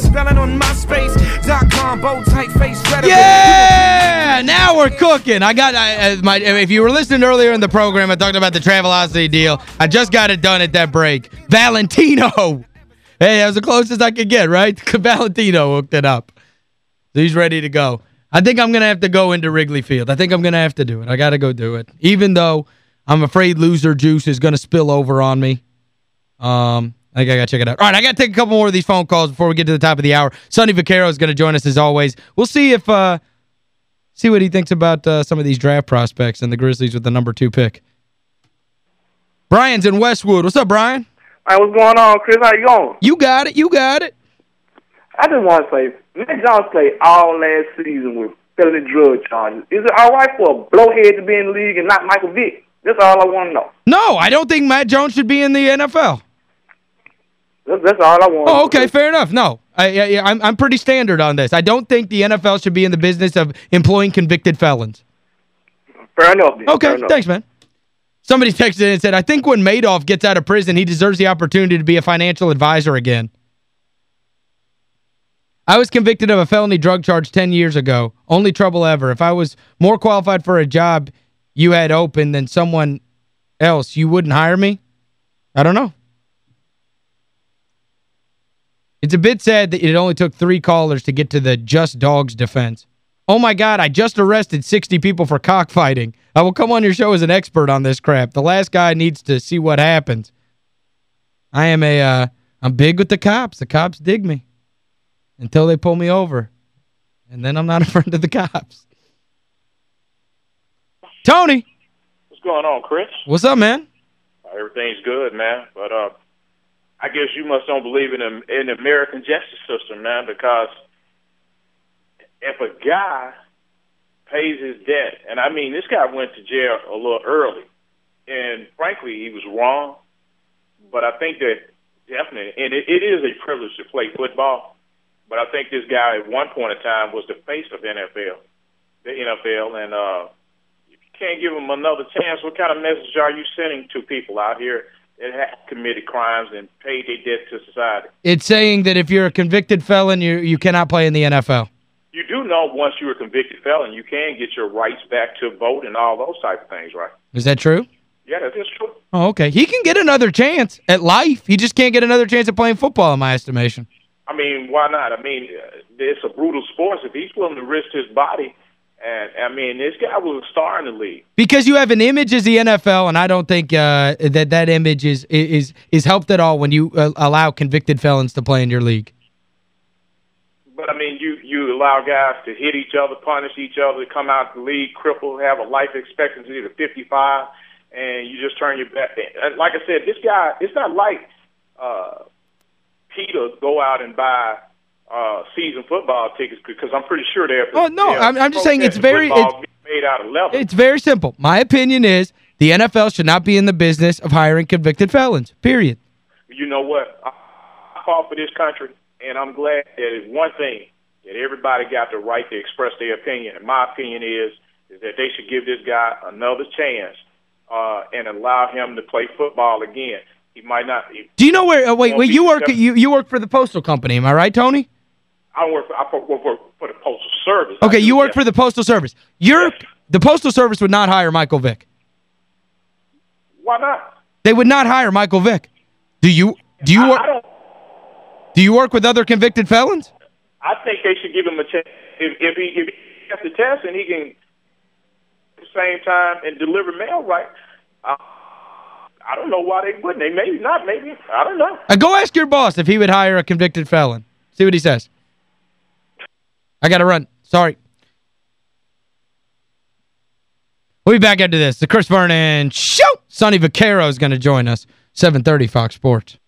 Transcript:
spelling on MySpace.com, bold type face, Yeah! Now we're cooking. I got I, my if you were listening earlier in the program, I talked about the Travelocity deal. I just got it done at that break. Valentino. Hey, that was the closest I could get, right? Valentino hooked it up. He's ready to go. I think I'm going to have to go into Wrigley Field. I think I'm going to have to do it. I got to go do it. Even though I'm afraid loser juice is going to spill over on me. Um, I think I got to check it out. All right, I got to take a couple more of these phone calls before we get to the top of the hour. Sonny Vaccaro is going to join us as always. We'll see if uh see what he thinks about uh, some of these draft prospects and the Grizzlies with the number two pick. Brian's in Westwood. What's up, Brian? Hey, what's going on, Chris? How you going? You got it. You got it. I just want to say, Matt Jones played all last season with felony drug charges. Is it all right for a blowhead to be in the league and not Michael Vick? That's all I want to know. No, I don't think Matt Jones should be in the NFL. That's, all I want. Oh, okay, fair enough. No, I, I, I'm, I'm pretty standard on this. I don't think the NFL should be in the business of employing convicted felons. Fair enough. Then. Okay, enough. thanks, man. Somebody texted in and said, I think when Madoff gets out of prison, he deserves the opportunity to be a financial advisor again. I was convicted of a felony drug charge 10 years ago. Only trouble ever. If I was more qualified for a job you had open than someone else, you wouldn't hire me? I don't know. It's a bit sad that it only took three callers to get to the Just Dogs defense. Oh, my God, I just arrested 60 people for cockfighting. I will come on your show as an expert on this crap. The last guy needs to see what happens. I am a, uh, I'm big with the cops. The cops dig me until they pull me over. And then I'm not a friend of the cops. Tony. What's going on, Chris? What's up, man? Everything's good, man. But uh, I guess you must don't believe in the, in the American justice system, man, because if a guy pays his debt, and I mean, this guy went to jail a little early, and frankly, he was wrong. But I think that definitely, and it, it is a privilege to play football. But I think this guy at one point in time was the face of NFL, the NFL, and uh, if you can't give him another chance, what kind of message are you sending to people out here that have committed crimes and paid their debt to society? It's saying that if you're a convicted felon, you you cannot play in the NFL. You do know once you're a convicted felon, you can get your rights back to vote and all those type of things, right? Is that true? Yeah, that is true. Oh, okay. He can get another chance at life. He just can't get another chance at playing football, in my estimation. I mean, why not? I mean, it's a brutal sport. If he's willing to risk his body, and I mean, this guy was a star in the league. Because you have an image as the NFL, and I don't think uh, that that image is is is helped at all when you uh, allow convicted felons to play in your league. But, I mean, you, you allow guys to hit each other, punish each other, come out the league crippled, have a life expectancy of 55, and you just turn your back. Like I said, this guy, it's not like uh, Peter go out and buy uh, season football tickets because I'm pretty sure they're Oh no, they're I'm I'm just saying it's very it's, made out of leather. It's very simple. My opinion is the NFL should not be in the business of hiring convicted felons. Period. You know what? I, I fought for this country and I'm glad that it's one thing that everybody got the right to express their opinion. And my opinion is is that they should give this guy another chance uh, and allow him to play football again. He might not. He, Do you know where uh, wait, wait you work you you work for the postal company, am I right, Tony? I work for, I work for, for the Postal Service. Okay, you work for the Postal Service. You're yes. the Postal Service would not hire Michael Vick. Why not? They would not hire Michael Vick. Do you do you I, work I Do you work with other convicted felons? I think they should give him a chance if, if he if he has the test and he can at the same time and deliver mail right. Uh, I don't know why they wouldn't. They maybe not, maybe. I don't know. Uh, go ask your boss if he would hire a convicted felon. See what he says. I got to run. Sorry. We'll be back after this. The Chris Vernon Show. Sonny Vaccaro is going to join us. 730 Fox Sports.